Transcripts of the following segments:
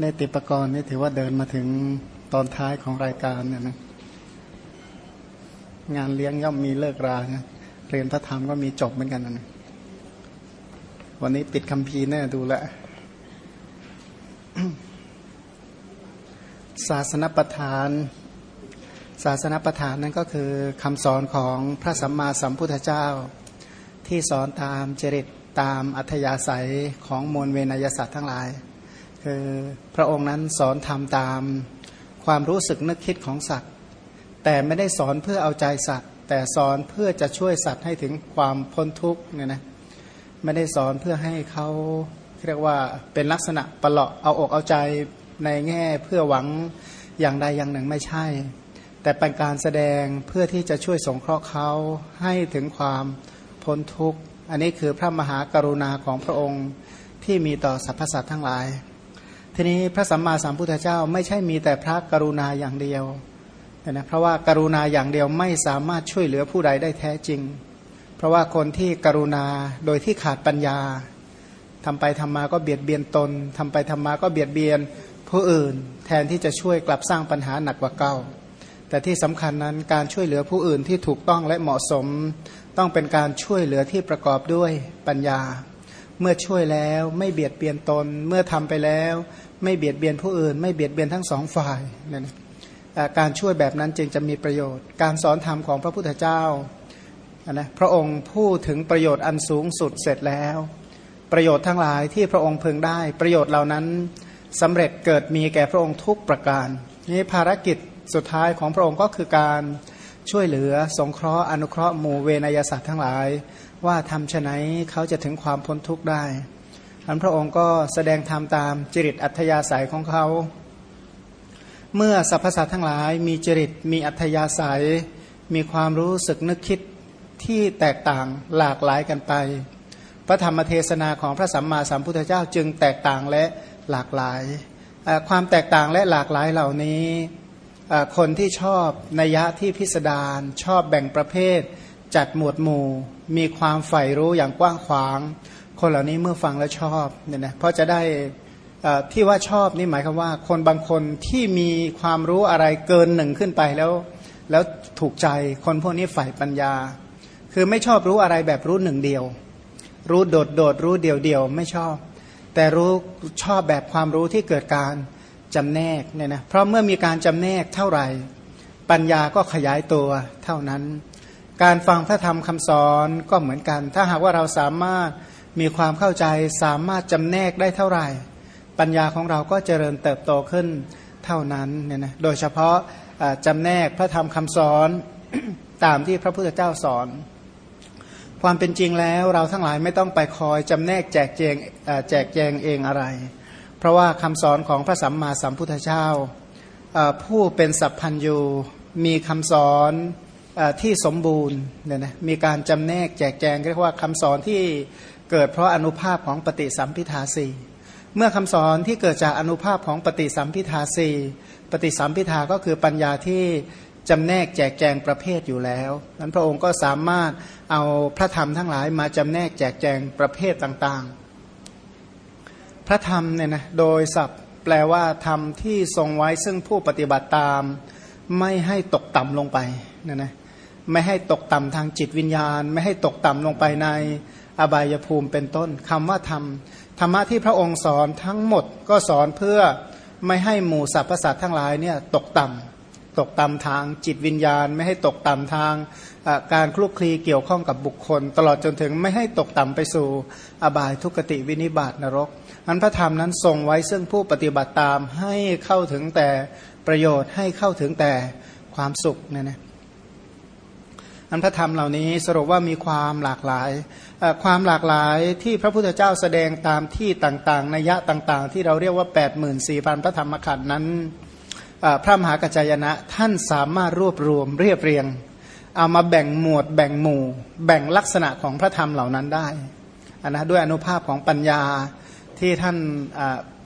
ในติปกรณ์นี่ถือว่าเดินมาถึงตอนท้ายของรายการเนี่ยนะงานเลี้ยงย่อมมีเลิกรานะเรียนพระธรรมก็มีจบเหมือนกันนะวันนี้ปิดคำพีแน่ดูแลศาสนประธาน ศาสนประธานนั่นก็คือคำสอนของพระสัมมาสัมพุทธเจ้า ที่สอนตามจริตตามอัธยาศัยของมวลเวนยสัตว์ทั้งหลาย คือพระองค์นั้นสอนทำตามความรู้สึกนึกคิดของสัตว์ แต่ไม่ได้สอนเพื่อเอาใจสัตว์ แต่สอนเพื่อจะช่วยสัตว์ให้ถึงความพ้นทุกข์เนี่ยนะไม่ได้สอนเพื่อให้เขาเรียกว่าเป็นลักษณะประหลาะเอาอกเอาใจในแง่เพื่อหวังอย่างใดอย่างหนึ่งไม่ใช่ แต่เป็นการแสดงเพื่อที่จะช่วยสงเคราะห์เขาให้ถึงความพ้นทุกข์ อันนี้คือพระมหากรุณาของพระองค์ที่มีต่อสรรพสัตว์ทั้งหลาย ทีนี้พระสัมมาสัมพุทธเจ้าไม่ใช่มีแต่พระกรุณาอย่างเดียวนะเพราะว่าการุณาอย่างเดียวไม่สามารถช่วยเหลือผู้ใดได้แท้จริง เพราะว่าคนที่กรุณาโดยที่ขาดปัญญาทำไปทำมาก็เบียดเบียนตนทำไปทำมาก็เบียดเบียนผู้อื่น แทนที่จะช่วยกลับสร้างปัญหาหนักกว่าเก่า แต่ที่สำคัญนั้นการช่วยเหลือผู้อื่นที่ถูกต้องและเหมาะสม ต้องเป็นการช่วยเหลือที่ประกอบด้วยปัญญา เมื่อช่วยแล้วไม่เบียดเบียนตน เมื่อทำไปแล้ว ไม่เบียดเบียนผู้อื่น ไม่เบียดเบียนทั้งสองฝ่ายนี่นะการช่วยแบบนั้นจึงจะมีประโยชน์ การสอนธรรมของพระพุทธเจ้านะพระองค์พูดถึงประโยชน์อันสูงสุดเสร็จแล้ว ประโยชน์ทั้งหลายที่พระองค์พึงได้ ประโยชน์เหล่านั้นสำเร็จเกิดมีแก่พระองค์ทุกประการนี่ภารกิจสุดท้ายของพระองค์ก็คือการช่วยเหลือสงเคราะห์อนุเคราะห์หมู่เวนยศาสตร์ทั้งหลาย ว่าทำชไหนเขาจะถึงความพ้นทุกข์ได้อันพระองค์ก็แสดงธรรมตามจริตอัธยาศัยของเขา เมื่อสรรพสัตว์ทั้งหลายมีจริตมีอัธยาศัย มีความรู้สึกนึกคิดที่แตกต่างหลากหลายกันไป พระธรรมเทศนาของพระสัมมาสัมพุทธเจ้าจึงแตกต่างและหลากหลาย ความแตกต่างและหลากหลายเหล่านี้ คนที่ชอบนัยยะที่พิสดารชอบแบ่งประเภท จัดหมวดหมู่ มีความใฝ่รู้อย่างกว้างขวาง คนเหล่านี้เมื่อฟังแล้วชอบเนี่ยนะเพราะจะได้ที่ว่าชอบนี่หมายความว่า คนบางคนที่มีความรู้อะไรเกินหนึ่งขึ้นไปแล้ว แล้วถูกใจคนพวกนี้ฝ่ายปัญญา คือไม่ชอบรู้อะไรแบบรู้หนึ่งเดียว รู้โดดโดดรู้เดียวเดียวไม่ชอบ แต่รู้ชอบแบบความรู้ที่เกิดการจำแนกเนี่ยนะเพราะเมื่อมีการจำแนกเท่าไหร่ ปัญญาก็ขยายตัวเท่านั้น การฟังพระธรรมคำสอนก็เหมือนกัน ถ้าหากว่าเราสามารถมีความเข้าใจสามารถจำแนกได้เท่าไหร่ ปัญญาของเราก็เจริญเติบโตขึ้นเท่านั้นเนี่ยนะโดยเฉพาะจำแนกพระธรรมคำสอนตามที่พระพุทธเจ้าสอน ความเป็นจริงแล้วเราทั้งหลายไม่ต้องไปคอยจำแนกแจกแจงแจกแจงเองอะไร เพราะว่าคำสอนของพระสัมมาสัมพุทธเจ้าผู้เป็นสัพพัญญูมีคำสอน ที่สมบูรณ์เนี่ยนะมีการจำแนกแจกแจงเรียกว่าคำสอนที่เกิดเพราะอนุภาพของปฏิสัมพิทาสีเมื่อคำสอนที่เกิดจากอนุภาพของปฏิสัมพิทาสีปฏิสัมพิทาก็คือปัญญาที่จำแนกแจกแจงประเภทอยู่แล้วนั้นพระองค์ก็สามารถเอาพระธรรมทั้งหลายมาจำแนกแจกแจงประเภทต่างๆ พระธรรมเนี่ยนะโดยศัพท์แปลว่าธรรมที่ทรงไว้ซึ่งผู้ปฏิบัติตามไม่ให้ตกต่ำลงไปนะนะ ไม่ให้ตกต่ำทางจิตวิญญาณ ไม่ให้ตกต่ำลงไปในอบายภูมิเป็นต้นคำว่าธรรมธรรมะที่พระองค์สอนทั้งหมดก็สอนเพื่อไม่ให้หมู่สรรพสัตว์ทั้งหลายเนี่ยตกต่ำตกต่ำทางจิตวิญญาณ ไม่ให้ตกต่ำทางการคลุกคลีเกี่ยวข้องกับบุคคล ตลอดจนถึงไม่ให้ตกต่ำไปสู่อบายทุกติวินิบาตนรกอันพระธรรมนั้นทรงไว้ซึ่งผู้ปฏิบัติตามให้เข้าถึงแต่ประโยชน์ให้เข้าถึงแต่ความสุขเนี่ยนะ อันพระธรรมเหล่านี้สรุปว่ามีความหลากหลาย ความหลากหลายที่พระพุทธเจ้าแสดงตามที่ต่างๆนัยยะต่างๆ ที่เราเรียกว่า 8 4 0 0 0 พระธรรมขันธ์นั้นพระมหากัจจายนะท่านสามารถรวบรวมเรียบเรียง เอามาแบ่งหมวดแบ่งหมู่ แบ่งลักษณะของพระธรรมเหล่านั้นได้นนะด้วยอนุภาพของปัญญาที่ท่าน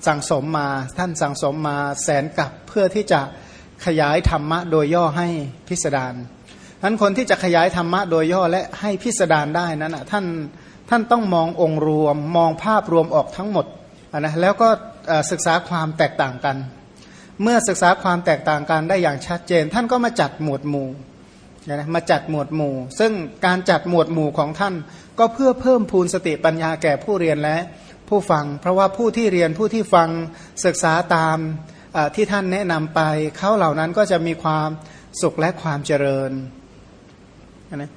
สั่งสมมาท่านสั่งสมมาแสนกับเพื่อที่จะขยายธรรมะโดยย่อให้พิสดารั้นคนที่จะขยายธรรมะโดยย่อและให้พิสดารได้นั้นท่านท่านต้องมององค์รวมมองภาพรวมออกทั้งหมดนะแล้วก็ศึกษาความแตกต่างกัน เมื่อศึกษาความแตกต่างกันได้อย่างชัดเจน ท่านก็มาจัดหมวดหมู่นะมาจัดหมวดหมู่ ซึ่งการจัดหมวดหมู่ของท่าน ก็เพื่อเพิ่มพูนสติปัญญาแก่ผู้เรียนและผู้ฟัง เพราะว่าผู้ที่เรียนผู้ที่ฟังศึกษาตามที่ท่านแนะนำไปเขาเหล่านั้นก็จะมีความสุขและความเจริญ นะ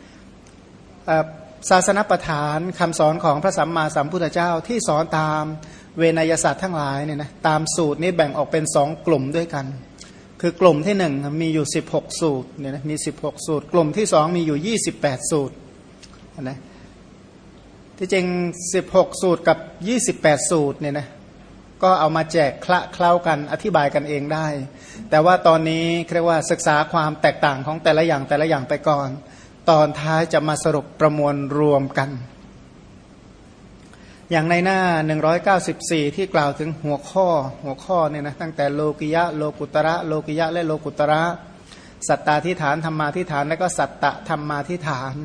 ศาสนประธานคำสอนของพระสัมมาสัมพุทธเจ้าที่สอนตามเวนยศาสตร์ทั้งหลายเนี่ยนะตามสูตรนี้แบ่งออกเป็นสองกลุ่มด้วยกัน คือกลุ่มที่หนึ่งมีอยู่ 16 สูตรเนี่ยนะมี 16 สูตร กลุ่มที่สองมีอยู่ 28 สูตรนะที่จริง 16 สูตรกับ 28 สูตรเนี่ยนะก็เอามาแจกคละเคล้ากันอธิบายกันเองได้ แต่ว่าตอนนี้เรียกว่าศึกษาความแตกต่างของแต่ละอย่างแต่ละอย่างไปก่อน ตอนท้ายจะมาสรุปประมวลรวมกัน อย่างในหน้า 194 ที่กล่าวถึงหัวข้อหัวข้อเนี่ยนะตั้งแต่โลกิยะโลกุตระ โลกิยะและโลกุตระ สัตตาทิฐานธรรมาทิฐาน และก็สัตตะธรรมาทิฐาน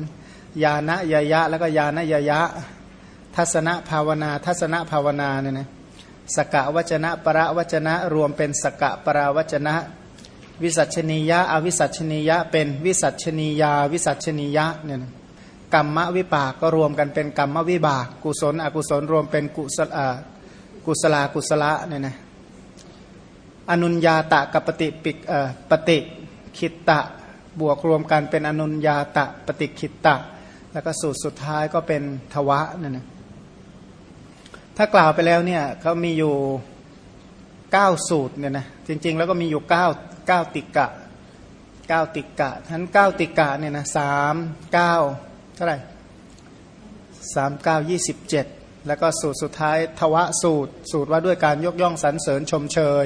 ญาณยยะ แล้วก็ญาณยยะ ทัศนภาวนา ทัศนภาวนาเนี่ยนะสกะวจนะ ประวจนะ รวมเป็นสกะปราวจนะ วิสัชนียะ อวิสัชนียะ เป็นวิสัชนียา วิสัชนียะเนี่ยนะกรรมวิปากก็รวมกันเป็นกรรมวิบาก กุศล อกุศลรวมเป็นกุศลกุศลากุศละเนี่ยนะอนุญญาตะกับปฏิปิกปฏิคิตตะบวกรวมกันเป็นอนุญญาตะปฏิคิตตะแล้วก็สูตรสุดท้ายก็เป็นทวะเนี่ยนะถ้ากล่าวไปแล้วเนี่ยเขามีอยู่เก้าสูตรเนี่ยนะจริง ๆ แล้วก็มีอยู่เก้า เก้าติกะเก้าติกะทั้นเก้าติกะเนี่ยนะสามเก้าเท่าไหร่สามเก้ายี่สิบเจ็ดแล้วก็สูตรสุดท้ายทวะสูตร สูตรว่าด้วยการยกย่องสรรเสริญชมเชย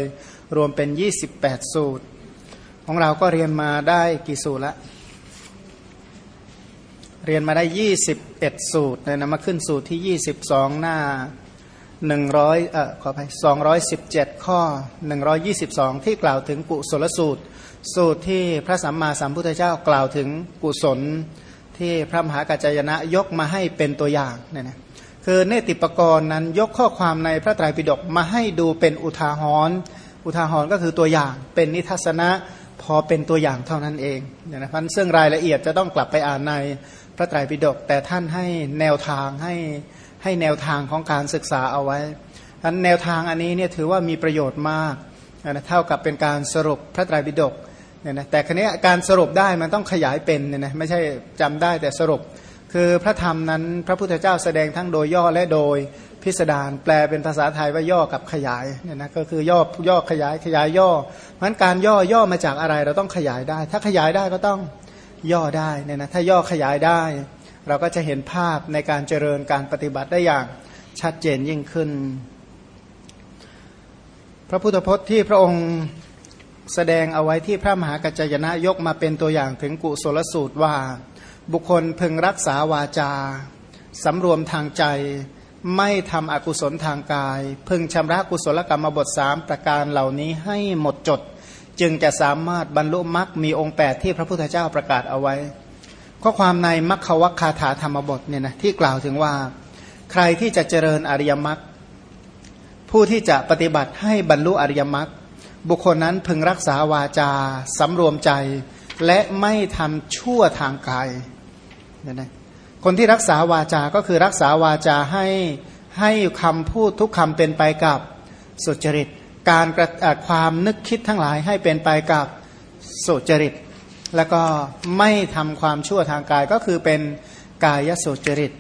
รวมเป็นยี่สิบแปดสูตร ของเราก็เรียนมาได้กี่สูตรละ เรียนมาได้ยี่สิบเอ็ดสูตรเนี่ยนะมาขึ้นสูตรที่ยี่สิบสองหน้า หนึ่งร้อยเอ่อขอไปสองร้อยสิบเจ็ดข้อหนึ่งร้อยี่สิบสองที่กล่าวถึงกุศลสูตร สูตรที่พระสัมมาสัมพุทธเจ้ากล่าวถึงกุศลที่พระมหากัจจยนะยกมาให้เป็นตัวอย่างเนี่ยนะคือเนติปกรณ์นั้นยกข้อความในพระไตรปิฎกมาให้ดูเป็นอุทาหรณ์อุทาหรณ์ก็คือตัวอย่างเป็นนิทัศนะพอเป็นตัวอย่างเท่านั้นเองเนี่ยนะพันซึ่งรายละเอียดจะต้องกลับไปอ่านในพระไตรปิฎกแต่ท่านให้แนวทางให้ ให้แนวทางของการศึกษาเอาไว้ทันแนวทางอันนี้เนี่ยถือว่ามีประโยชน์มากนะเท่ากับเป็นการสรุปพระไตรปิฎกเนี่ยนะแต่ครั้นี้การสรุปได้มันต้องขยายเป็นเนี่ยนะไม่ใช่จำได้แต่สรุป คือพระธรรมนั้นพระพุทธเจ้าแสดงทั้งโดยย่อและโดยพิสดารแปลเป็นภาษาไทยว่าย่อกับขยายเนี่ยนะก็คือย่อย่อขยายขยายย่อเพราะการย่อย่อมาจากอะไรเราต้องขยายได้ ถ้าขยายได้ก็ต้องย่อได้เนี่ยนะถ้าย่อขยายได้ เราก็จะเห็นภาพในการเจริญการปฏิบัติได้อย่างชัดเจนยิ่งขึ้น พระพุทธพจน์ที่พระองค์แสดงเอาไว้ที่พระมหากัจจยนะยกมาเป็นตัวอย่างถึงกุศลสูตรว่า บุคคลพึงรักษาวาจาสำรวมทางใจ ไม่ทำอกุศลทางกาย พึงชำระกุศลกรรมบทสามประการเหล่านี้ให้หมดจด จึงจะสามารถบรรลุมรรคมีองค์แปดที่พระพุทธเจ้าประกาศเอาไว้ ข้อความในมัคควัคคาถาธรรมบทเนี่ยนะที่กล่าวถึงว่า ใครที่จะเจริญอริยมรรคผู้ที่จะปฏิบัติให้บรรลุอริยมรรคบุคคลนั้นพึงรักษาวาจาสำรวมใจ และไม่ทำชั่วทางกายเนี่ยนะคนที่รักษาวาจา ก็คือรักษาวาจาให้ให้คำพูดทุกคำเป็นไปกับสุจริต การความนึกคิดทั้งหลายให้เป็นไปกับสุจริต แล้วก็ไม่ทำความชั่วทางกายก็คือเป็นกายสุจริต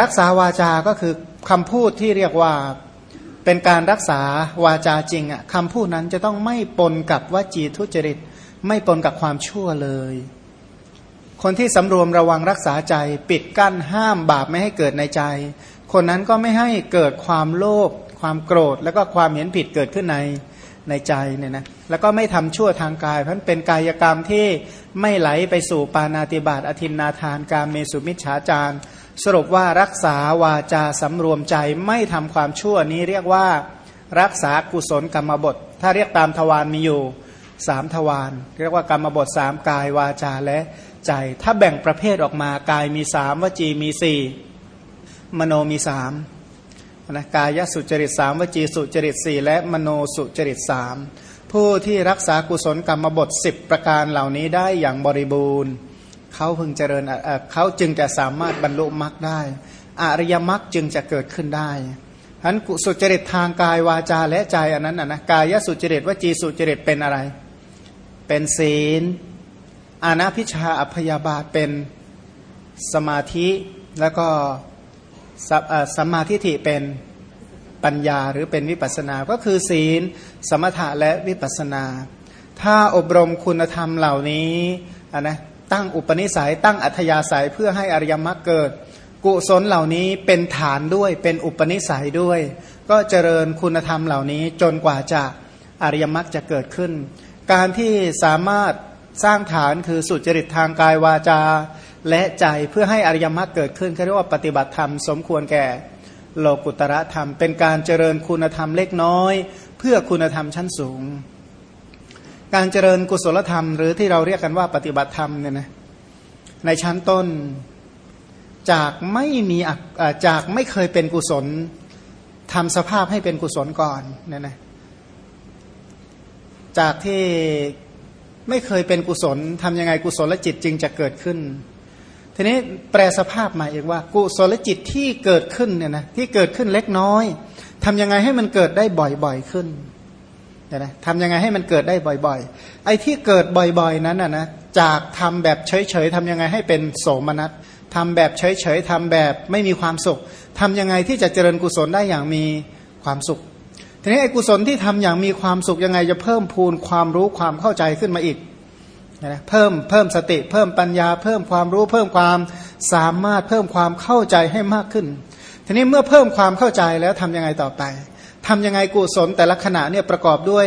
รักษาวาจาก็คือคำพูดที่เรียกว่าเป็นการรักษาวาจาจริงอะคำพูดนั้นจะต้องไม่ปนกับวจีทุจริต ไม่ปนกับความชั่วเลย คนที่สำรวมระวังรักษาใจปิดกั้นห้ามบาปไม่ให้เกิดในใจ คนนั้นก็ไม่ให้เกิดความโลภความโกรธ แล้วก็ความเห็นผิดเกิดขึ้นใน ในใจเนี่ยนะแล้วก็ไม่ทำชั่วทางกายเพราะเป็นกายกรรมที่ไม่ไหลไปสู่ปานาติบาตอธินนาทานการเมสุมิชฌาจารสรุปว่ารักษาวาจาสำรวมใจไม่ทำความชั่วนี้เรียกว่ารักษากุศลกรรมบท ถ้าเรียกตามทวารมีอยู่สามทวารเรียกว่ากรรมบทสามกายวาจาและใจ ถ้าแบ่งประเภทออกมากายมีสามวจีมีสี่มโนมีสาม นะกายสุจริตสามวจีสุจริตสี่และมโนสุจริตสามผู้ที่รักษากุศลกรรมบทสิบประการเหล่านี้ได้อย่างบริบูรณ์ เขาพึงเจริญเขาจึงจะสามารถบรรลุมรรคได้อริยมรรคจึงจะเกิดขึ้นได้ฉะนั้นสุจริตทางกายวาจาและใจอันนั้นนะกายสุจริตวจีสุจริตเป็นอะไร เป็นศีลอานาพิชาอัพยาบาทเป็นสมาธิแล้วก็ สัมมาทิฏฐิเป็นปัญญาหรือเป็นวิปัสนา ก็คือศีล สมถะและวิปัสนา ถ้าอบรมคุณธรรมเหล่านี้นะตั้งอุปนิสัยตั้งอัธยาศัยเพื่อให้อริยมรรคเกิด กุศลเหล่านี้เป็นฐานด้วยเป็นอุปนิสัยด้วย ก็เจริญคุณธรรมเหล่านี้จนกว่าจะอริยมรรคจะเกิดขึ้น การที่สามารถสร้างฐานคือสุจริตทางกายวาจา และใจเพื่อให้อริยมรรคเกิดขึ้นเขาเรียกว่าปฏิบัติธรรมสมควรแก่โลกุตระธรรม เป็นการเจริญคุณธรรมเล็กน้อย เพื่อคุณธรรมชั้นสูง การเจริญกุศลธรรม หรือที่เราเรียกกันว่าปฏิบัติธรรมเนี่ยนะในชั้นต้นจากไม่มีจากไม่เคยเป็นกุศลทำสภาพให้เป็นกุศลก่อนเนี่ยนะจากที่ไม่เคยเป็นกุศลทำยังไงกุศลจิตจึงจะเกิดขึ้น ทีนี้แปลสภาพมาเองว่า กุศลจิตที่เกิดขึ้นเนี่ยนะที่เกิดขึ้นเล็กน้อยทำยังไงให้มันเกิดได้บ่อยๆขึ้นเนี่ยนะทำยังไงให้มันเกิดได้บ่อยๆ ไอ้ที่เกิดบ่อยๆนั้นนะนะจากทำแบบเฉยๆทำยังไงให้เป็นโสมนัสทำแบบเฉยๆทำแบบไม่มีความสุขทำยังไงที่จะเจริญกุศลได้อย่างมีความสุข ทีนี้ไอ้กุศลที่ทำอย่างมีความสุขยังไงจะเพิ่มพูนความรู้ความเข้าใจขึ้นมาอีก นะเพิ่มเพิ่มสติ เพิ่มปัญญา เพิ่มความรู้ เพิ่มความสามารถเพิ่มความเข้าใจให้มากขึ้น ทีนี้เมื่อเพิ่มความเข้าใจแล้วทํำยังไงต่อไป ทํำยังไงกุศลแต่ละขณะเนี่ยประกอบด้วย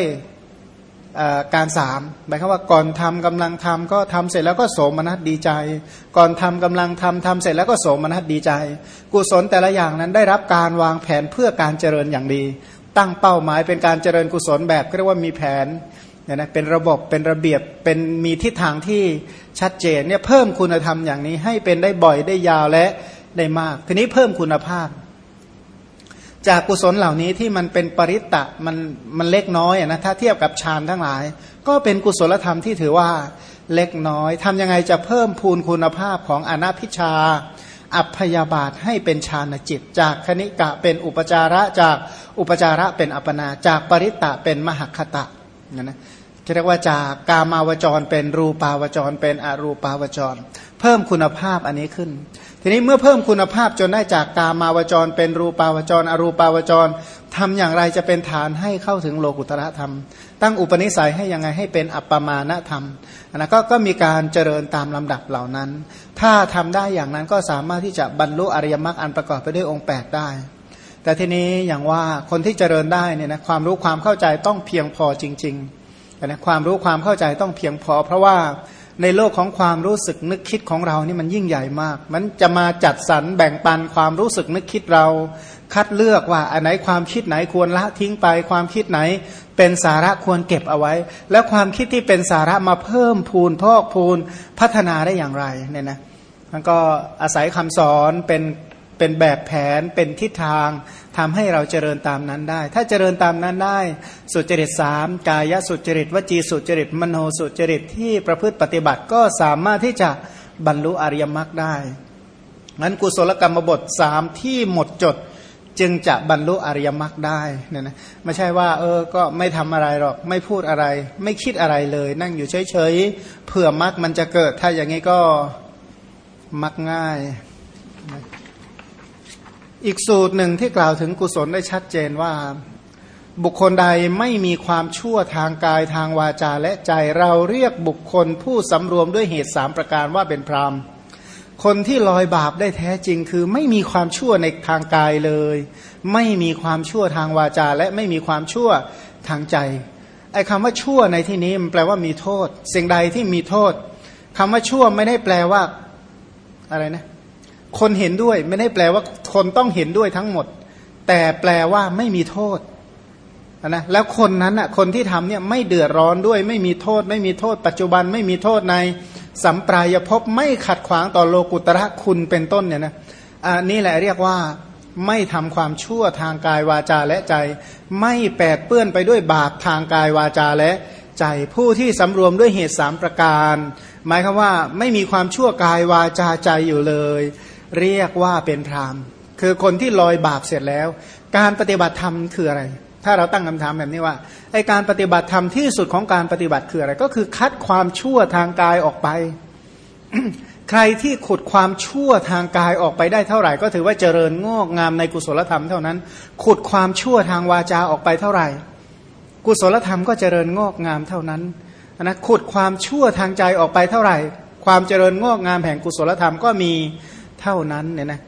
การสามหมายความว่าก่อนทำกำลังทำก็ทำเสร็จแล้วก็โสมนัสดีใจ ก่อนทำกำลังทำทำเสร็จแล้วก็โสมนัสดีใจ กุศลแต่ละอย่างนั้นได้รับการวางแผนเพื่อการเจริญอย่างดี ตั้งเป้าหมายเป็นการเจริญกุศลแบบเรียกว่ามีแผน เนี่ยนะเป็นระบบเป็นระเบียบเป็นมีทิศทางที่ชัดเจนเนี่ยเพิ่มคุณธรรมอย่างนี้ให้เป็นได้บ่อยได้ยาวและได้มาก ทีนี้เพิ่มคุณภาพ จากกุศลเหล่านี้ที่มันเป็นปริตตะมันมันเล็กน้อยนะถ้าเทียบกับฌานทั้งหลาย ก็เป็นกุศลธรรมที่ถือว่าเล็กน้อยทำยังไงจะเพิ่มพูนคุณภาพของอนัพิชาอัพยาบาทให้เป็นฌานจิต จากคณิกะเป็นอุปจาระจากอุปจาระเป็นอัปนา จากปริตตะเป็นมหคตะ นะนะจะเรียกว่าจากกามาวจรเป็นรูปาวจร เป็นอรูปาวจร เพิ่มคุณภาพอันนี้ขึ้น ทีนี้เมื่อเพิ่มคุณภาพจนได้จากกามาวจร เป็นรูปาวจร อรูปาวจรทำอย่างไรจะเป็นฐานให้เข้าถึงโลกุตระธรรม ตั้งอุปนิสัยให้ยังไงให้เป็นอัปปมาณธรรมอันะก็ก็มีการเจริญตามลำดับเหล่านั้น ถ้าทำได้อย่างนั้นก็สามารถที่จะบรรลุอริยมรรคอันประกอบไปด้วยองค์ 8 ได้ แต่ทีนี้อย่างว่าคนที่เจริญได้เนี่ยนะความรู้ความเข้าใจต้องเพียงพอจริงๆนะความรู้ความเข้าใจต้องเพียงพอ เพราะว่าในโลกของความรู้สึกนึกคิดของเรานี่มันยิ่งใหญ่มาก มันจะมาจัดสรรแบ่งปันความรู้สึกนึกคิดเรา คัดเลือกว่าอันไหนความคิดไหนควรละทิ้งไป ความคิดไหนเป็นสาระควรเก็บเอาไว้ แล้วความคิดที่เป็นสาระมาเพิ่มพูนพอกพูนพัฒนาได้อย่างไรเนี่ยนะมันก็อาศัยคำสอนเป็น เป็นแบบแผนเป็นทิศทางทำให้เราเจริญตามนั้นได้ ถ้าเจริญตามนั้นได้ สุจริตสามกายสุจริตวจีสุจริตมโนสุจริตที่ประพฤติปฏิบัติก็สามารถที่จะบรรลุอริยมรรคได้นั้นกุศลกรรมบทสามที่หมดจดจึงจะบรรลุอริยมรรคได้เนี่ยนะไม่ใช่ว่า เออก็ไม่ทำอะไรหรอก ไม่พูดอะไร ไม่คิดอะไรเลย นั่งอยู่เฉยๆเผื่อมรรคมันจะเกิด ถ้าอย่างนี้ก็มักง่าย อีกสูตรหนึ่งที่กล่าวถึงกุศลได้ชัดเจนว่า บุคคลใดไม่มีความชั่วทางกายทางวาจาและใจเราเรียกบุคคลผู้สำรวมด้วยเหตุสามประการว่าเป็นพรามคนที่ลอยบาปได้แท้จริงคือไม่มีความชั่วในทางกายเลย ไม่มีความชั่วทางวาจา และไม่มีความชั่วทางใจไอ้คำว่าชั่วในที่นี้มันแปลว่ามีโทษ สิ่งใดที่มีโทษคำว่าชั่วไม่ได้แปลว่าอะไรนะ คนเห็นด้วยไม่ได้แปลว่าคนต้องเห็นด้วยทั้งหมด แต่แปลว่าไม่มีโทษนะแล้วคนนั้นอะคนที่ทำเนี่ยไม่เดือดร้อนด้วยไม่มีโทษ ไม่มีโทษ ปัจจุบันไม่มีโทษในสัมปรายภพไม่ขัดขวางต่อโลกุตระคุณเป็นต้นเนี่ยนะอันนี้แหละเรียกว่าไม่ทำความชั่วทางกายวาจาและใจ ไม่แปดเปื้อนไปด้วยบาปทางกายวาจาและใจ ผู้ที่สำรวมด้วยเหตุสามประการ หมายคือว่าไม่มีความชั่วกายวาจาใจอยู่เลย เรียกว่าเป็นพรามคือคนที่ลอยบาปเสร็จแล้ว การปฏิบัติธรรมคืออะไร ถ้าเราตั้งคำถามแบบนี้ว่าไอการปฏิบัติธรรมที่สุดของการปฏิบัติคืออะไร ก็คือคัดความชั่วทางกายออกไป ใครที่ขุดความชั่วทางกายออกไปได้เท่าไหร่ ก็ถือว่าเจริญงอกงามในกุศลธรรมเท่านั้น ขุดความชั่วทางวาจาออกไปเท่าไหร่ กุศลธรรมก็เจริญงอกงามเท่านั้นนะขุดความชั่วทางใจออกไปเท่าไหร่ ความเจริญงอกงามแห่งกุศลธรรมก็มี เท่านั้นเนี่ยนะ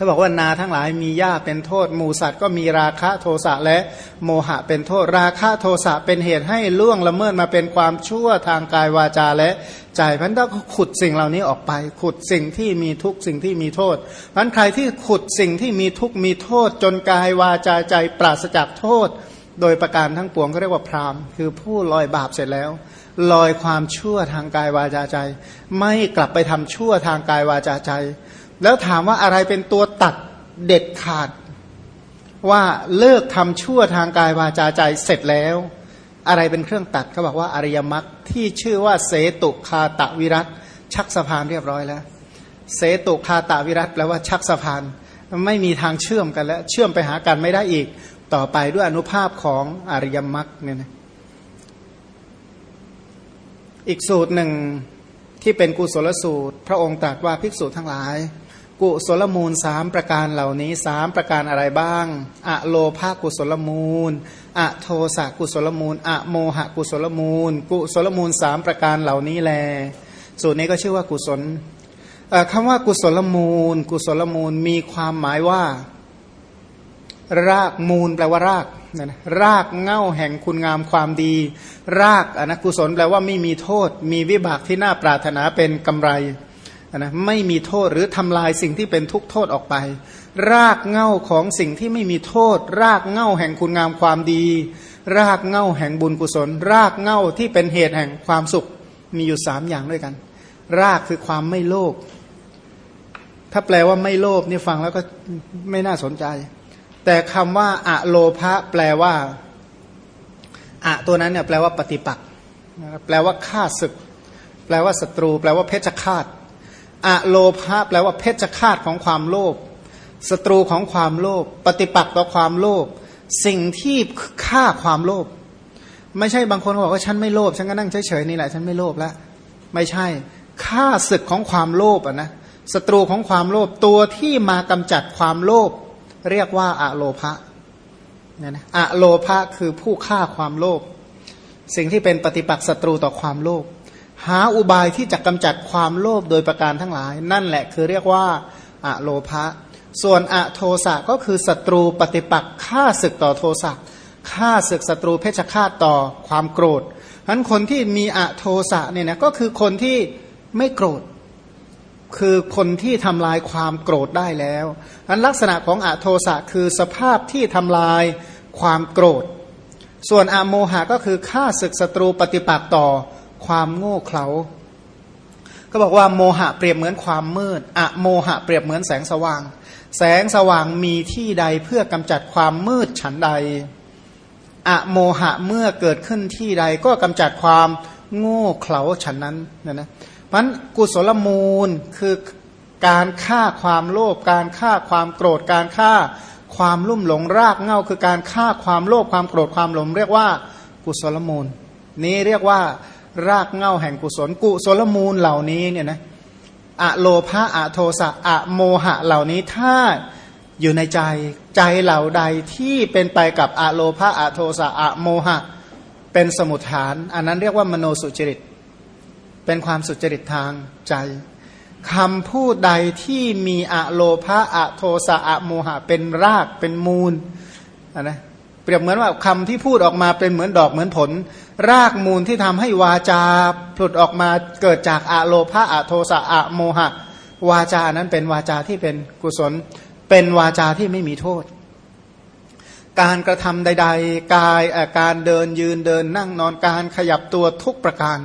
เขาบอกว่านาทั้งหลายมีหญ้าเป็นโทษหมูสัตว์ก็มีราคะโทสะและโมหะเป็นโทษ ราคะโทสะเป็นเหตุให้ล่วงละเมิดมาเป็นความชั่วทางกายวาจาและใจพันต้องขุดสิ่งเหล่านี้ออกไป ขุดสิ่งที่มีทุกสิ่งที่มีโทษพันใครที่ขุดสิ่งที่มีทุกมีโทษ จนกายวาจาใจปราศจากโทษ โดยประการทั้งปวงก็เรียกว่าพรามคือผู้ลอยบาปเสร็จแล้ว ลอยความชั่วทางกายวาจาใจ ไม่กลับไปทำชั่วทางกายวาจาใจ แล้วถามว่าอะไรเป็นตัวตัดเด็ดขาด ว่าเลิกทำชั่วทางกายวาจาใจเสร็จแล้ว อะไรเป็นเครื่องตัดเขาบอกว่าอริยมรรคที่ชื่อว่าเสตุคาตะวิรัตชักสะพานเรียบร้อยแล้ว เสตุคาตะวิรัตแปลว่าชักสะพานไม่มีทางเชื่อมกันแล้ว เชื่อมไปหากันไม่ได้อีก ต่อไปด้วยอนุภาพของอริยมรรคเนี่ยนะอีกสูตรหนึ่งที่เป็นกุศลสูตร พระองค์ตรัสว่าภิกษุทั้งหลาย กุศลมูลสามประการเหล่านี้สามประการอะไรบ้าง อะโลภากุศลมูล อะโทสะกุศลมูล อะโมหะกุศลมูล กุศลมูลสามประการเหล่านี้แล สูตรนี้ก็ชื่อว่ากุศลคำว่ากุศลมูล กุศลมูลมีความหมายว่า รากมูลแปลว่ารากนะรากเง่าแห่งคุณงามความดี รากอนะกุศลแปลว่าไม่มีโทษ มีวิบากที่น่าปรารถนาเป็นกำไรนะไม่มีโทษหรือทำลายสิ่งที่เป็นทุกโทษออกไป รากเง่าของสิ่งที่ไม่มีโทษ รากเง่าแห่งคุณงามความดี รากเง่าแห่งบุญกุศล รากเง่าที่เป็นเหตุแห่งความสุขมีอยู่สามอย่างด้วยกัน รากคือความไม่โลภถ้าแปลว่าไม่โลภนี่ฟังแล้วก็ไม่น่าสนใจ แต่คำว่าอะโลภะแปลว่าอะตัวนั้นเนี่ยแปลว่าปฏิปักษ์แปลว่าฆ่าศึก แปลว่าศัตรู แปลว่าเพชฌฆาตอะโลภะแปลว่าเพชฌฆาตของความโลภศัตรูของความโลภปฏิปักษ์ต่อความโลภสิ่งที่ฆ่าความโลภไม่ใช่บางคนบอกว่าฉันไม่โลภฉันก็นั่งเฉยๆนี่แหละฉันไม่โลภแล้วไม่ใช่ฆ่าศึกของความโลภอะนะศัตรูของความโลภตัวที่มากำจัดความโลภ เรียกว่าอะโลภะเนี่ยนะอะโลภะคือผู้ฆ่าความโลภสิ่งที่เป็นปฏิปักษ์ศัตรูต่อความโลภหาอุบายที่จะกำจัดความโลภโดยประการทั้งหลาย นั่นแหละคือเรียกว่าอะโลภะส่วนอะโทสะก็คือศัตรูปฏิปักษ์ฆ่าศึกต่อโทสะฆ่าศึกศัตรูเพชฌฆาตต่อความโกรธฉะนั้นคนที่มีอะโทสะเนี่ยนะก็คือคนที่ไม่โกรธ คือคนที่ทำลายความโกรธได้แล้วอันลักษณะของอะโทสะคือสภาพที่ทำลายความโกรธ ส่วนอะโมหะก็คือฆ่าศึกศัตรูปฏิปักษ์ต่อความโง่เขลาก็บอกว่าโมหะเปรียบเหมือนความมืดอะโมหะเปรียบเหมือนแสงสว่าง แสงสว่างมีที่ใดเพื่อกำจัดความมืดฉันใดอะโมหะเมื่อเกิดขึ้นที่ใดก็กำจัดความโง่เขลาฉันนั้นนะนะ มันกุศลมูลคือการฆ่าความโลภการฆ่าความโกรธการฆ่าความลุ่มหลงรากเง่าคือการฆ่าความโลภความโกรธความหลง เรียกว่ากุศลมูล นี้เรียกว่ารากเง่าแห่งกุศลกุศลมูลเหล่านี้เนี่ยนะอะโลภะอะโทสะอะโมหะเหล่านี้ถ้าอยู่ในใจใจเหล่าใดที่เป็นไปกับอะโลภะอะโทสะอะโมหะ เป็นสมุทฐาน อันนั้นเรียกว่ามโนสุจริต เป็นความสุจริตทางใจคำพูดใดที่มีอะโลภะอะโทสะอะโมหะเป็นรากเป็นมูลนะเปรียบเหมือนว่าคำที่พูดออกมาเป็นเหมือนดอกเหมือนผล รากมูลที่ทำให้วาจาผลุดออกมาเกิดจากอะโลภะอะโทสะอะโมหะ วาจานั้นเป็นวาจาที่เป็นกุศล เป็นวาจาที่ไม่มีโทษ การกระทำใด ๆ กายการเดินยืนเดินนั่งนอนการขยับตัวทุกประการ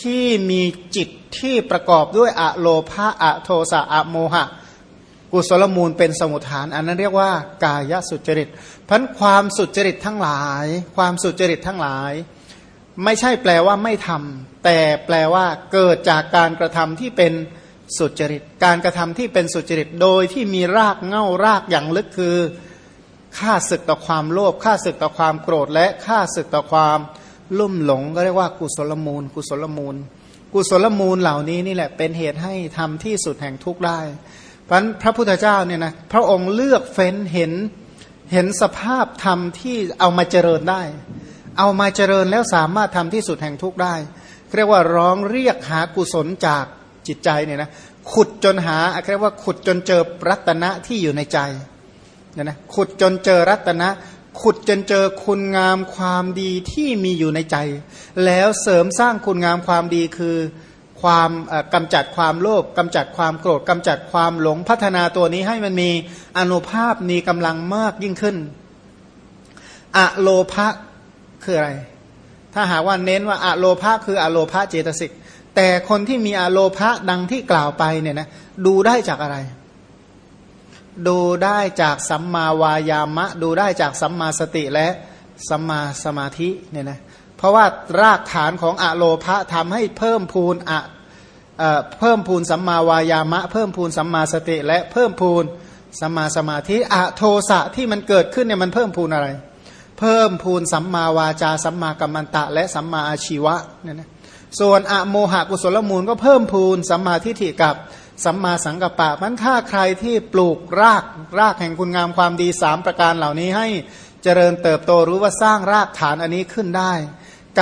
ที่มีจิตที่ประกอบด้วยอะโลภะอะโทสะอะโมหะ กุศลมูลเป็นสมุทฐาน อันนั้นเรียกว่ากายสุจริตพันความสุจริตทั้งหลาย ความสุจริตทั้งหลาย ไม่ใช่แปลว่าไม่ทำแต่แปลว่าเกิดจากการกระทำที่เป็นสุจริต การกระทำที่เป็นสุจริตโดยที่มีรากเง่ารากอย่างลึกคือฆ่าศึกต่อความโลภฆ่าศึกต่อความโกรธและฆ่าศึกต่อความ ลุ่มหลงก็เรียกว่ากุศลมูล กุศลมูล กุศลมูลเหล่านี้นี่แหละเป็นเหตุให้ทำที่สุดแห่งทุกข์ได้พราะพระพุทธเจ้าเนี่ยนะพระองค์เลือกเฟ้นเห็นเห็นสภาพธรรมที่เอามาเจริญได้ เอามาเจริญแล้วสามารถทำที่สุดแห่งทุกข์ได้ เรียกว่าร้องเรียกหากุศลจากจิตใจเนี่ยนะขุดจนหาเรียกว่าขุดจนเจอรัตนะที่อยู่ในใจเนี่ยนะขุดจนเจอรัตนะ ขุดจนเจอคุณงามความดีที่มีอยู่ในใจ แล้วเสริมสร้างคุณงามความดีคือความกำจัดความโลภกำจัดความโกรธกำจัดความหลงพัฒนาตัวนี้ให้มันมีอนุภาพมีกำลังมากยิ่งขึ้นอะโลภะคืออะไร ถ้าหากว่าเน้นว่าอะโลภะคืออะโลภะเจตสิกแต่คนที่มีอะโลภะดังที่กล่าวไปเนี่ยนะดูได้จากอะไร ดูได้จากสัมมาวายามะ ดูได้จากสัมมาสติและสัมมาสมาธิเนี่ยนะเพราะว่ารากฐานของอะโลภะทำให้เพิ่มพูนอะเพิ่มพูนสัมมาวายามะ เพิ่มพูนสัมมาสติ และเพิ่มพูนสัมมาสมาธิอะโทสะที่มันเกิดขึ้นเนี่ยมันเพิ่มพูนอะไร เพิ่มพูนสัมมาวาจาสัมมากัมมันตะ และสัมมาอาชีวะเนี่ยนะส่วนอะโมหะกุศลมูลก็เพิ่มพูนสัมมาทิฏฐิกับ สัมมาสังกัปปะมันถ้าใครที่ปลูกรากรากแห่งคุณงามความดีสามประการเหล่านี้ให้เจริญเติบโตรู้ว่าสร้างรากฐานอันนี้ขึ้นได้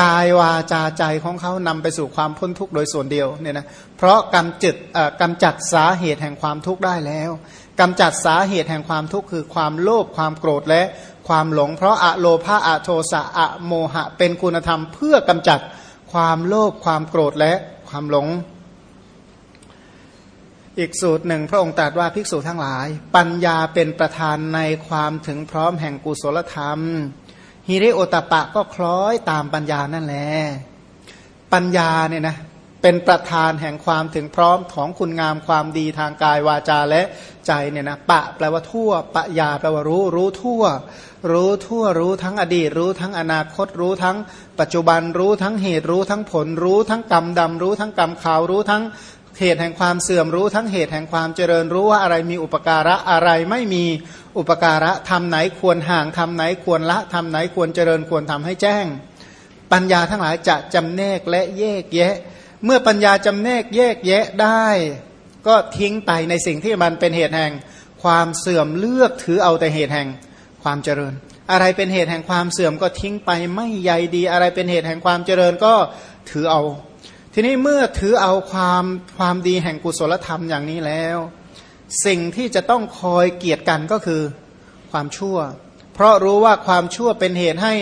กายวาจาใจของเขานำไปสู่ความพ้นทุกข์โดยส่วนเดียวเนี่ยนะเพราะกำจัดกำจัดสาเหตุแห่งความทุกข์ได้แล้วกำจัดสาเหตุแห่งความทุกข์คือความโลภความโกรธและความหลง เพราะอะโลภะอะโทสะอะโมหะ เป็นคุณธรรมเพื่อกำจัดความโลภความโกรธและความหลง อีกสูตรหนึ่งพระองค์ตรัสว่าภิกษุทั้งหลาย ปัญญาเป็นประธานในความถึงพร้อมแห่งกุศลธรรมฮิริโอตปะก็คล้อยตามปัญญานั่นแหละปัญญาเนี่ยนะเป็นประธานแห่งความถึงพร้อมของคุณงามความดีทางกายวาจาและใจเนี่ยนะปะแปลว่าทั่ว ปะยาแปลว่ารู้ รู้ทั่ว รู้ทั่วรู้ทั้งอดีต รู้ทั้งอนาคต รู้ทั้งปัจจุบันรู้ทั้งเหตุรู้ทั้งผล รู้ทั้งกรรมดำรู้ทั้งกรรมขาวรู้ทั้ง เหตุแห่งความเสื่อมรู้ทั้งเหตุแห่งความเจริญรู้ว่าอะไรมีอุปการะอะไรไม่มีอุปการะทำไหนควรห่างทำไหนควรละทำไหนควรเจริญควรทำให้แจ้ง ปัญญาทั้งหลายจะจำแนกและแยกแยะ เมื่อปัญญาจำแนกแยกแยะได้ ก็ทิ้งไปในสิ่งที่มันเป็นเหตุแห่ง ความเสื่อมเลือกถือเอาแต่เหตุแห่งความเจริญ อะไรเป็นเหตุแห่งความเสื่อมก็ทิ้งไปไม่ใยดี อะไรเป็นเหตุแห่งความเจริญก็ถือเอา ทีนี้เมื่อถือเอาความความดีแห่งกุศลธรรมอย่างนี้แล้ว สิ่งที่จะต้องคอยเกียรติกันก็คือความชั่ว เพราะรู้ว่าความชั่วเป็นเหตุให้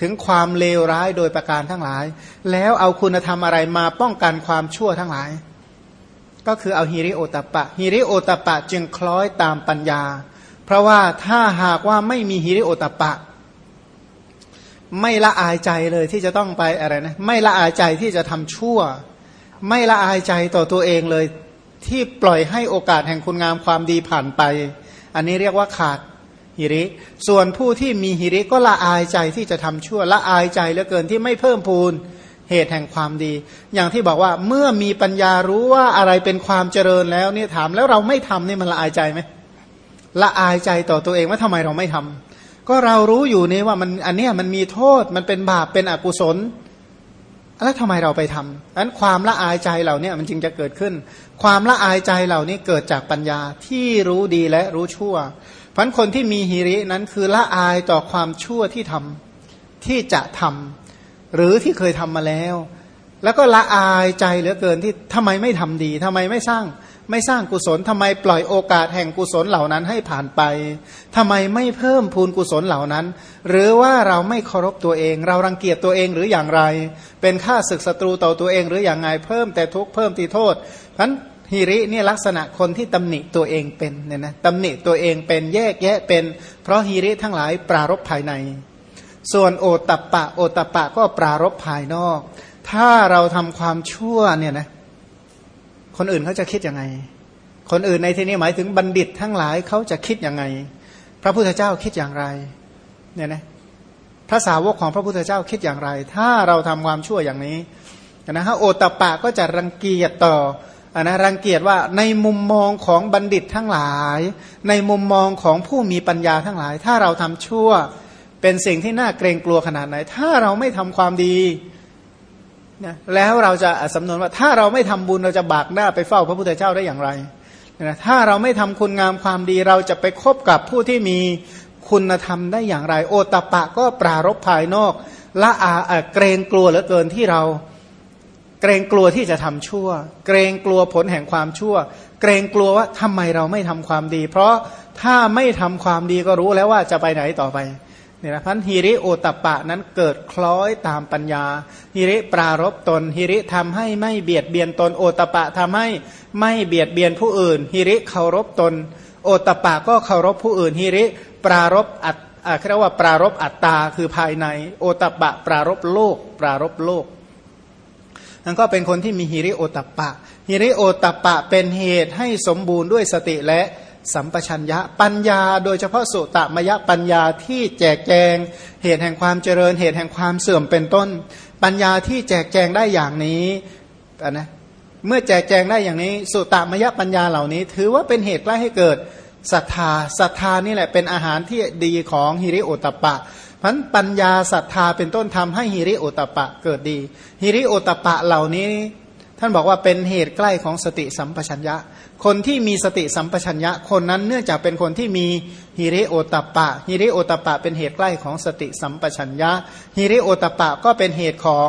ถึงความเลวร้ายโดยประการทั้งหลาย แล้วเอาคุณธรรมอะไรมาป้องกันความชั่วทั้งหลาย ก็คือเอาฮิริโอตปะฮิริโอตปะจึงคล้อยตามปัญญา เพราะว่าถ้าหากว่าไม่มีฮิริโอตปะ ไม่ละอายใจเลยที่จะต้องไปอะไรนะ ไม่ละอายใจที่จะทำชั่ว ไม่ละอายใจต่อตัวเองเลย ที่ปล่อยให้โอกาสแห่งคุณงามความดีผ่านไป อันนี้เรียกว่าขาดฮิริ ส่วนผู้ที่มีฮิริก็ละอายใจที่จะทำชั่ว ละอายใจเหลือเกินที่ไม่เพิ่มพูนเหตุแห่งความดี อย่างที่บอกว่าเมื่อมีปัญญารู้ว่าอะไรเป็นความเจริญแล้วเนี่ยถามแล้วเราไม่ทำนี่มันละอายใจไหมละอายใจต่อตัวเองว่าทำไมเราไม่ทำ ก็เรารู้อยู่นี่ว่ามันอันนี้มันมีโทษมันเป็นบาปเป็นอกุศลแล้วทำไมเราไปทำนั้นความละอายใจเหล่านี้มันจึงจะเกิดขึ้น ความละอายใจเหล่านี้เกิดจากปัญญาที่รู้ดีและรู้ชั่วพันคนที่มีฮิรินั้นคือละอายต่อความชั่วที่ทำที่จะทำหรือที่เคยทำมาแล้ว แล้วก็ละอายใจเหลือเกินที่ทำไมไม่ทำดีทำไมไม่สร้าง ไม่สร้างกุศลทำไมปล่อยโอกาสแห่งกุศลเหล่านั้นให้ผ่านไปทำไมไม่เพิ่มพูนกุศลเหล่านั้น หรือว่าเราไม่เคารพตัวเอง เรารังเกียจตัวเองหรืออย่างไร เป็นค่าศึกศัตรูต่อตัวเองหรืออย่างไงเพิ่มแต่ทุกเพิ่มที่โทษเพราะฮิรินี่ลักษณะคนที่ตำหนิตัวเองเป็นเนี่ยนะตำหนิตัวเองเป็นแยกแยะเป็น เพราะฮิริทั้งหลายปรารบภายใน ส่วนโอตัปปะ โอตัปปะก็ปรารบภายนอก ถ้าเราทำความชั่วเนี่ยนะ คนอื่นเขาจะคิดยังไง คนอื่นในที่นี้หมายถึงบัณฑิตทั้งหลายเขาจะคิดยังไง พระพุทธเจ้าคิดอย่างไรเนี่ยนะพระสาวกของพระพุทธเจ้าคิดอย่างไร ถ้าเราทำความชั่วอย่างนี้นะฮะโอตปะก็จะรังเกียจต่ออนนะรังเกียจว่าในมุมมองของบัณฑิตทั้งหลาย ในมุมมองของผู้มีปัญญาทั้งหลาย ถ้าเราทำชั่วเป็นสิ่งที่น่าเกรงกลัวขนาดไหน ถ้าเราไม่ทำความดี นะแล้วเราจะสำนวนว่าถ้าเราไม่ทำบุญเราจะบากหน้าไปเฝ้าพระพุทธเจ้าได้อย่างไรนะถ้าเราไม่ทำคุณงามความดีเราจะไปคบกับผู้ที่มีคุณธรรมได้อย่างไร โอตปะก็ปรารบภายนอกละอาเกรงกลัวเหลือเกินที่เรา เกรงกลัวที่จะทำชั่ว เกรงกลัวผลแห่งความชั่ว เกรงกลัวว่าทำไมเราไม่ทำความดี เพราะถ้าไม่ทำความดีก็รู้แล้วว่าจะไปไหนต่อไป เนี่ยนะพันฮิริโอตปะนั้นเกิดคล้อยตามปัญญาฮิริปรารบตนฮิริทำให้ไม่เบียดเบียนตนโอตปะทำให้ไม่เบียดเบียนผู้อื่นฮิริเคารพตน โอตปะก็เคารพผู้อื่นฮิริปรารบอัตเรียกว่าปรารบอัตตาคือภายใน โอตปะ ปรารบโลก ปรารบโลกนั่นก็เป็นคนที่มีฮิริโอตปะฮิริโอตปะเป็นเหตุให้สมบูรณ์ด้วยสติและ สัมปชัญญะปัญญา โดยเฉพาะสุตมยปัญญาที่แจกแจง เหตุแห่งความเจริญเหตุแห่งความเสื่อมเป็นต้น ปัญญาที่แจกแจงได้อย่างนี้นะเมื่อแจกแจงได้อย่างนี้ สุตมยปัญญาเหล่านี้ ถือว่าเป็นเหตุใกล้ให้เกิดศรัทธาศรัทธานี่แหละเป็นอาหารที่ดีของฮิริโอตปะพันปัญญาศรัทธาเป็นต้นทำให้ฮิริโอตปะเกิดดีฮิริโอตปะเหล่านี้ ท่านบอกว่าเป็นเหตุใกล้ของสติสัมปชัญญะ คนที่มีสติสัมปชัญญะ คนนั้นเนื่องจากเป็นคนที่มีฮิริโอตปะฮิริโอตปะ เป็นเหตุใกล้ของสติสัมปชัญญะฮิริโอตปะก็เป็นเหตุของ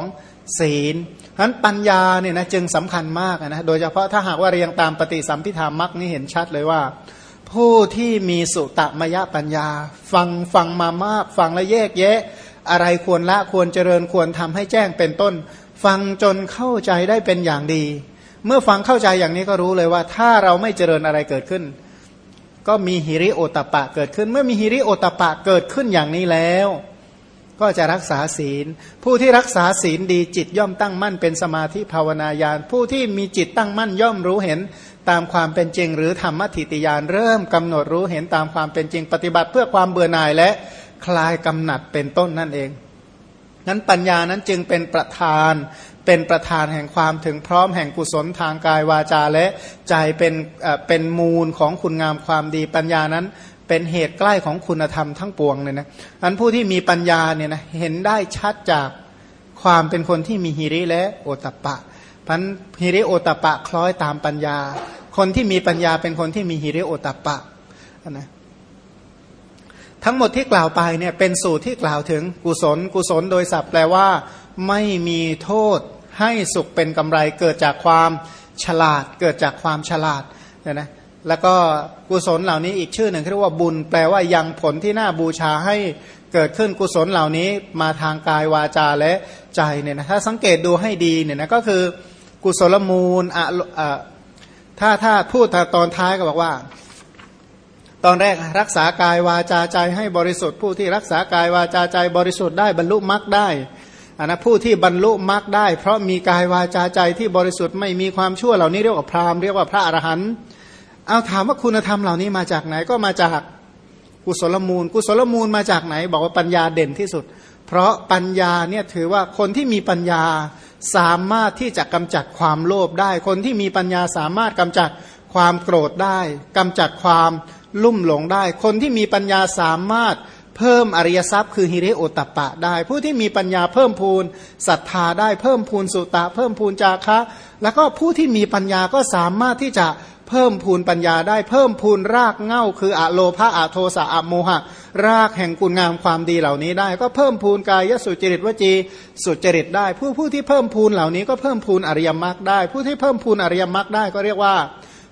ศีลฉะนั้นปัญญาเนี่ยนะจึงสำคัญมากนะโดยเฉพาะถ้าหากว่าเรียงตามปฏิสัมพิธามักนี่เห็นชัดเลยว่า ผู้ที่มีสุตมยปัญญา ฟังฟังมามาก ฟังและแยกแยะ อะไรควรละควรเจริญควรทำให้แจ้งเป็นต้น ฟังจนเข้าใจได้เป็นอย่างดี เมื่อฟังเข้าใจอย่างนี้ก็รู้เลยว่า ถ้าเราไม่เจริญอะไรเกิดขึ้น ก็มีหิริโอตปะเกิดขึ้น เมื่อมีหิริโอตปะเกิดขึ้นอย่างนี้แล้ว ก็จะรักษาศีล ผู้ที่รักษาศีลดีจิตย่อมตั้งมั่นเป็นสมาธิภาวนายานผู้ที่มีจิตตั้งมั่นย่อมรู้เห็นตามความเป็นจริง หรือธรรมทิติยานเริ่มกำหนดรู้เห็นตามความเป็นจริงปฏิบัติเพื่อความเบื่อหน่ายและคลายกำหนัดเป็นต้นนั่นเอง นั้นปัญญานั้นจึงเป็นประธานเป็นประธานแห่งความถึงพร้อมแห่งกุศลทางกายวาจาและใจเป็นเป็นมูลของคุณงามความดีปัญญานั้นเป็นเหตุใกล้ของคุณธรรมทั้งปวงเนี่ยนะอันผู้ที่มีปัญญาเนี่ยนะเห็นได้ชัดจากความเป็นคนที่มีฮิริและโอตปะพันฮิริโอตปะคล้อยตามปัญญา คนที่มีปัญญาเป็นคนที่มีฮิริโอตปะนะ ทั้งหมดที่กล่าวไปเนี่ยเป็นสูตรที่กล่าวถึงกุศล กุศลโดยศัพท์แปลว่า ไม่มีโทษให้สุขเป็นกำไรเกิดจากความฉลาด เกิดจากความฉลาดเนี่ยนะแล้วก็กุศลเหล่านี้อีกชื่อหนึ่งเรียกว่าบุญ แปลว่ายังผลที่น่าบูชาให้เกิดขึ้นกุศลเหล่านี้มาทางกายวาจาและใจเนี่ยนะถ้าสังเกตดูให้ดีเนี่ยนะก็คือกุศลมูลอะถ้าถ้าพูดตอนท้ายก็บอกว่า ตอนแรกรักษากายวาจาใจให้บริสุทธิ์ผู้ที่รักษากายวาจาใจบริสุทธิ์ได้บรรลุมรรคได้อันนะผู้ที่บรรลุมรรคได้ เพราะมีกายวาจาใจที่บริสุทธิ์ไม่มีความชั่วเหล่านี้เรียกว่าพราหมณ์เรียกว่าพระอรหันต์เอาถามว่าคุณธรรมเหล่านี้มาจากไหนก็มาจากกุศลมูล กุศลมูลมาจากไหน บอกว่าปัญญาเด่นที่สุด เพราะปัญญาเนี่ยถือว่าคนที่มีปัญญาสามารถที่จะกำจัดความโลภได้ คนที่มีปัญญาสามารถกำจัดความโกรธได้กำจัดความ ลุ่มหลงได้ คนที่มีปัญญาสามารถเพิ่มอริยทรัพย์คือฮิริโอตปะได้ ผู้ที่มีปัญญาเพิ่มพูนศรัทธาได้เพิ่มพูนสุตะ เพิ่มพูนจาคะ แล้วก็ผู้ที่มีปัญญาก็สามารถที่จะเพิ่มพูนปัญญาได้เพิ่มพูนรากเง่า คืออะโลภะอะโทสะอะโมหะ รากแห่งคุณงามความดีเหล่านี้ได้ ก็เพิ่มพูนกายสุจริตวจีสุจริตได้ ผู้ผู้ที่เพิ่มพูนเหล่านี้ก็เพิ่มพูนอริยมรรคได้ ผู้ที่เพิ่มพูนอริยมรรคได้ก็เรียกว่า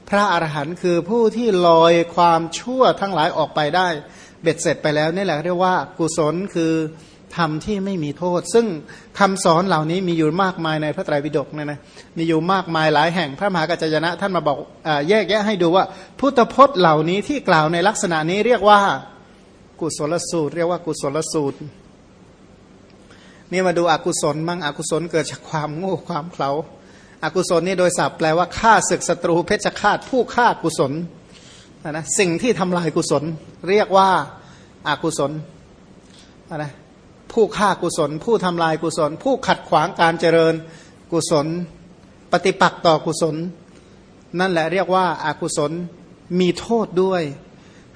พระอรหันต์คือผู้ที่ลอยความชั่วทั้งหลายออกไปได้ เบ็ดเสร็จไปแล้วนี่แหละเรียกว่ากุศลคือธรรมที่ไม่มีโทษ ซึ่งคำสอนเหล่านี้มีอยู่มากมายในพระไตรปิฎกเนี่ยนะมีอยู่มากมายหลายแห่งพระมหากัจจยนะท่านมาบอกอแยกแยะให้ดูว่า พุทธพจน์เหล่านี้ที่กล่าวในลักษณะนี้เรียกว่ากุศลสูตร เรียกว่ากุศลสูตรนี่มาดูอกุศลมั่งอกุศลเกิดจากความโง่ความเขลา อกุศลนี่โดยศัพท์แปลว่าฆ่าศึกศัตรูเพชฌฆาตผู้ฆ่ากุศลนะสิ่งที่ทำลายกุศล เรียกว่าอากุศลนะผู้ฆ่ากุศล ผู้ทำลายกุศล ผู้ขัดขวางการเจริญกุศล ปฏิปักษ์ต่อกุศล นั่นแหละเรียกว่าอากุศลมีโทษด้วย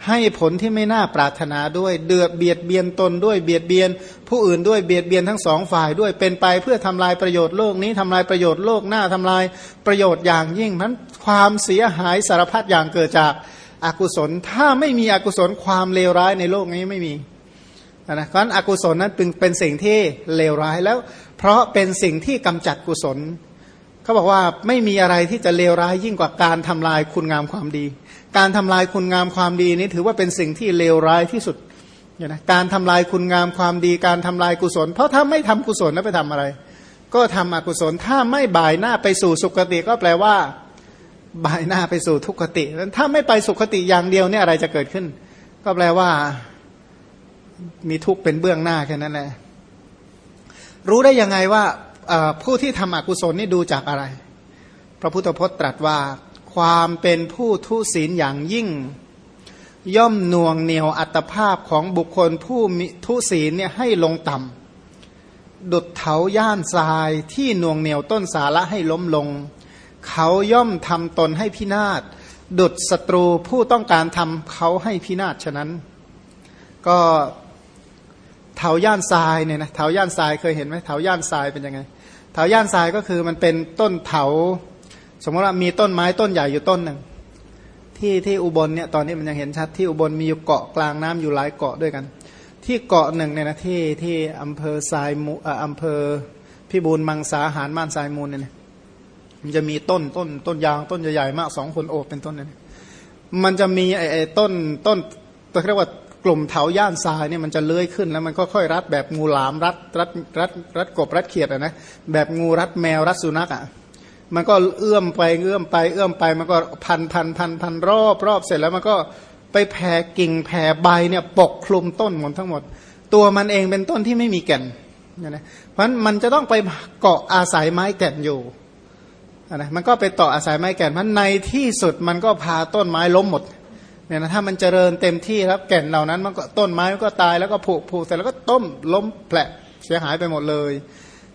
ให้ผลที่ไม่น่าปรารถนาด้วย เดือดเบียดเบียนตนด้วยเบียดเบียน ผู้อื่นด้วยเบียดเบียนทั้งสองฝ่ายด้วยเป็นไปเพื่อทำลายประโยชน์โลกนี้ทำลายประโยชน์โลกหน้าทำลายประโยชน์อย่างยิ่งนั้นความเสียหายสารพัดอย่างเกิดจากอากุศล ถ้าไม่มีอกุศลความเลวร้ายในโลกนี้ไม่มีนะเพราะอกุศลนั้นเป็นเป็นสิ่งที่เลวร้ายแล้ว เพราะเป็นสิ่งที่กำจัดกุศลเขาบอกว่าไม่มีอะไรที่จะเลวร้ายยิ่งกว่าการทำลายคุณงามความดี การทำลายคุณงามความดีนี้ถือว่าเป็นสิ่งที่เลวร้ายที่สุดนะการทำลายคุณงามความดีการทำลายกุศล เพราะถ้าไม่ทำกุศลแล้วไปทำอะไร ก็ทำอกุศลถ้าไม่บ่ายหน้าไปสู่สุคติก็แปลว่าบ่ายหน้าไปสู่ทุกขติถ้าไม่ไปสุขติอย่างเดียวเนี่ยอะไรจะเกิดขึ้น ก็แปลว่า มีทุกข์เป็นเบื้องหน้าแค่นั้นแหละรู้ได้ยังไงว่าผู้ที่ทำอกุศลนี่ดูจากอะไร พระพุทธพจน์ตรัสว่า ความเป็นผู้ทุศีลอย่างยิ่ง ย่อมน่วงเหนียวอัตภาพของบุคคลผู้ทุศีลเนี่ยให้ลงต่ำดุดเถาย่านทรายที่น่วงเหนียวต้นสาระให้ล้มลง เขาย่อมทำตนให้พินาศดุดศัตรูผู้ต้องการทำเขาให้พินาศฉะนั้น ก็เถาย่านทรายเนี่ยนะเถาย่านทรายเคยเห็นไหมเถาย่านทรายเป็นยังไงเถาย่านทรายก็คือมันเป็นต้นเถา สมมติว่ามีต้นไม้ต้นใหญ่อยู่ต้นหนึ่งที่ที่อุบลเนี่ยตอนนี้มันยังเห็นชัดที่อุบลมีอยู่เกาะกลางน้ำอยู่หลายเกาะด้วยกัน ที่เกาะหนึ่งเนี่ยนะที่ที่อำเภอทรายมูอำเภอพิบูลมังสาหารม่านทรายมูลเนี่ยมันจะมีต้นต้นต้นยางต้นใหญ่ๆมากสองคนโอบเป็นต้นเนี่ยมันจะมีไอ้ต้นต้นตัวเรียกว่ากลุ่มเถาย่านทรายเนี่ยมันจะเลื้อยขึ้นแล้วมันก็ค่อยรัดแบบงูหลามรัดรัดรัดรัดกบรัดเขียดอะนะแบบงูรัดแมวรัดสุนัขอะ มันก็เอื้อมไปเอื้อมไปเอื้อมไปมันก็พันพันพันพันรอบรอบเสร็จแล้วมันก็ไปแผ่กิ่งแผ่ใบเนี่ยปกคลุมต้นหมดทั้งหมด ตัวมันเองเป็นต้นที่ไม่มีแก่นนะเพราะมันจะต้องไปเกาะอาศัยไม้แก่นอยู่นะมันก็ไปต่ออาศัยไม้แก่นเพราะในที่สุดมันก็พาต้นไม้ล้มหมดเนี่ยนะถ้ามันเจริญเต็มที่แล้วแก่นเหล่านั้นมันก็ต้นไม้มันก็ตายแล้วก็ผุผุเสร็จแล้วก็ต้มล้มแผลเสียหายไปหมดเลย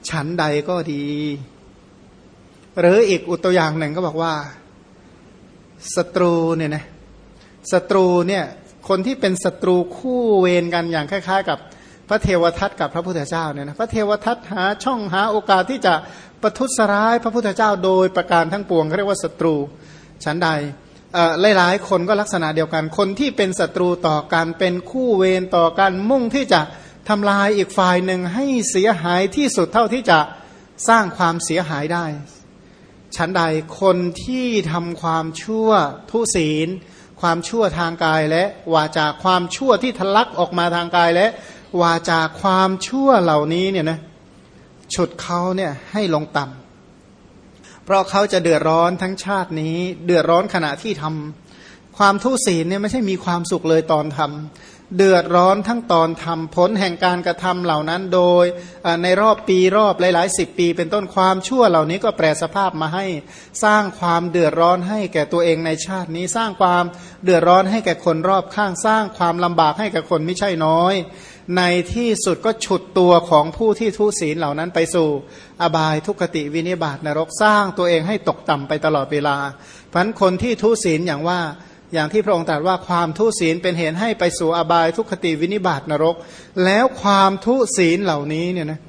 ฉันใดก็ดี หรืออีกอุตอย่างหนึ่งก็บอกว่าศัตรูเนี่ยนะศัตรูเนี่ยคนที่เป็นศัตรูคู่เวรกันอย่างคล้ายๆ กับพระเทวทัตกับพระพุทธเจ้าเนี่ยนะพระเทวทัตหาช่องหาโอกาสที่จะประทุษร้ายพระพุทธเจ้าโดยประการทั้งปวงเรียกว่าศัตรูฉันใดหลายๆคนก็ลักษณะเดียวกัน คนที่เป็นศัตรูต่อกันเป็นคู่เวรต่อกันมุ่งที่จะทำลายอีกฝ่ายหนึ่งให้เสียหายที่สุดเท่าที่จะสร้างความเสียหายได้ ฉันใดคนที่ทำความชั่วทุศีล ความชั่วทางกายและวาจาความชั่วที่ทะลักออกมาทางกายและวาจาความชั่วเหล่านี้เนี่ยนะฉุดเขาเนี่ยให้ลงต่ำเพราะเขาจะเดือดร้อนทั้งชาตินี้ เดือดร้อนขณะที่ทำความทุศีลเนี่ยไม่ใช่มีความสุขเลยตอนทำ เดือดร้อนทั้งตอนทำผลแห่งการกระทำเหล่านั้นโดยในรอบปีรอบหลายๆสิบปี เป็นต้นความชั่วเหล่านี้ก็แปรสภาพมาให้สร้างความเดือดร้อนให้แก่ตัวเองในชาตินี้ สร้างความเดือดร้อนให้แก่คนรอบข้างสร้างความลำบากให้แก่คนไม่ใช่น้อย ในที่สุดก็ฉุดตัวของผู้ที่ทุศีลเหล่านั้นไปสู่ อบายทุกขติวินิบาตนรกสร้างตัวเองให้ตกต่ำไปตลอดเวลาเพราะคนที่ทุศีลอย่างว่า อย่างที่พระองค์ตรัสว่าความทุศีลเป็นเหตุให้ไปสู่อบายทุกขติวินิบาตนรก แล้วความทุศีลเหล่านี้เนี่ยนะ